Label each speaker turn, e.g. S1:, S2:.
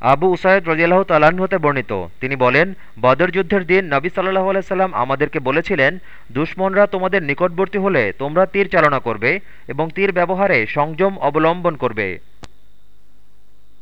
S1: Abu Usaid রজিয়াল্লাহ তাল্লাহ্ন হতে বর্ণিত। তিনি বলেন, বদর যুদ্ধের দিন নবী সাল্লাহ আলাইসাল্লাম আমাদেরকে বলেছিলেন, দুশমনরা তোমাদের নিকটবর্তী হলে তোমরা তীর চালনা করবে এবং তীর ব্যবহারে সংযম অবলম্বন করবে।